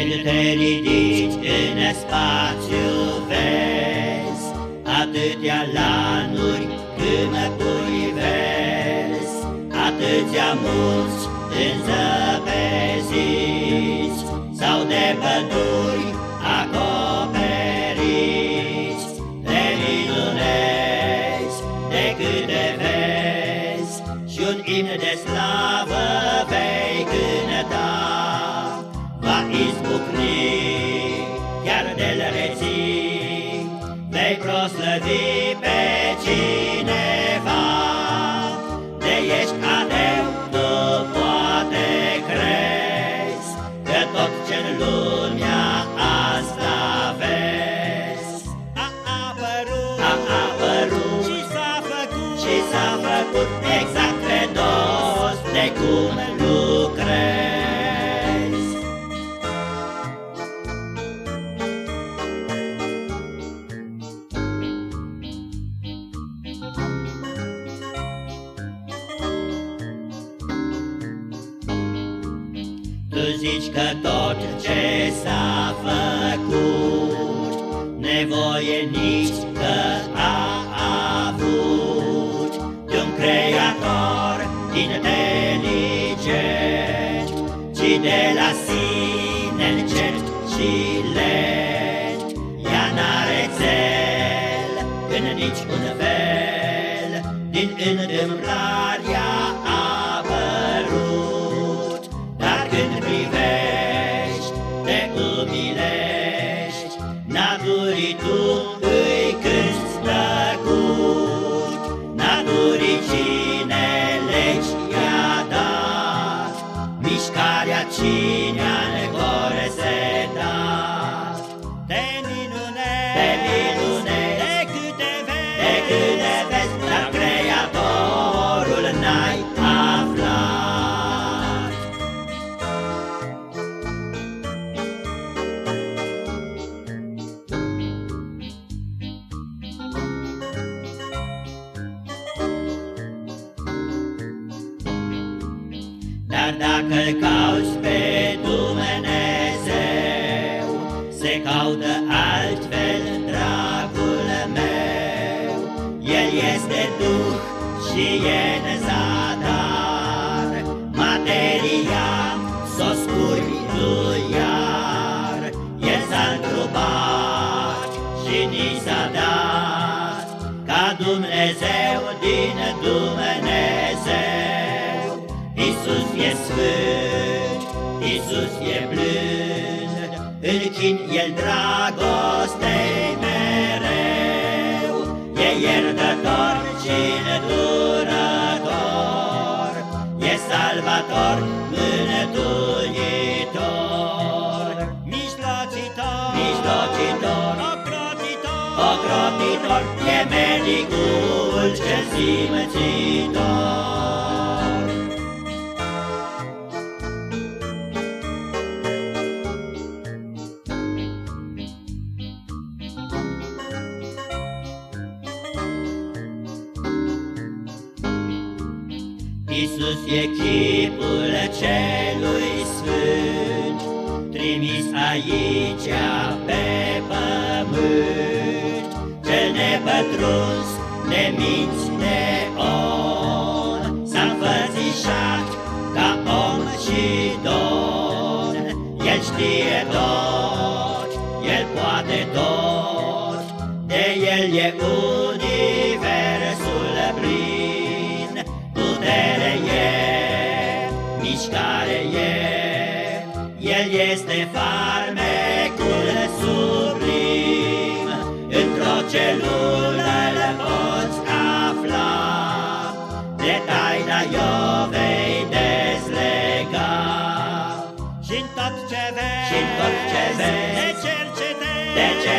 Când te ridici în spațiu vezi Atâtea lanuri câmpuri vezi Atâția mulți înzăpeziți Sau de păduri izbucni chiar de-l reții Vei proslăvi pe cineva. De ești adeu, tu poate crezi Că tot ce-n lumea asta vezi. A apărut, A apărut și s-a făcut, și s-a făcut exact pe dos de cum Tu zici că tot ce s-a făcut Nevoie nici că a avut. De un creator inteligent Ci de la sine încert și lent Ea n-are țel în niciun fel Din întâmplarea când privești, te umilești. Naturii tu îi cânti tăcut Naturii cine legi i-a dat. Mișcarea cine-a setat te minunezi, Te minunezi de câte vezi, De câte vezi, dar Creatorul n-ai Dar dacă-L cauți pe Dumnezeu Se caută altfel dragul meu. El este Duh și e în zadar Materia s-o scurbi tu iar. El s-a întrupat și ni s-a dat Ca Dumnezeu din Dumnezeu. Iisus e sfânt, Iisus e blând, În chin El dragostei mereu, E iertător și îndurător, E salvator, mântuitor, mijlocitor, Mijlocitor, ocrotitor, ocrotitor, E medicul cel simțitor. Iisus e chipul celui sfânt, Trimis aici pe pământ, Cel nepătruns de minți de om, S-a înfățișat ca om și domn. El știe tot, El poate tot, De El e universul mișcare e, El este farmecul sublim, Într-o celulă le poți afla, De taina i-o vei dezlega. și tot ce vezi, Și tot ce vezi, de cercetezi, De ce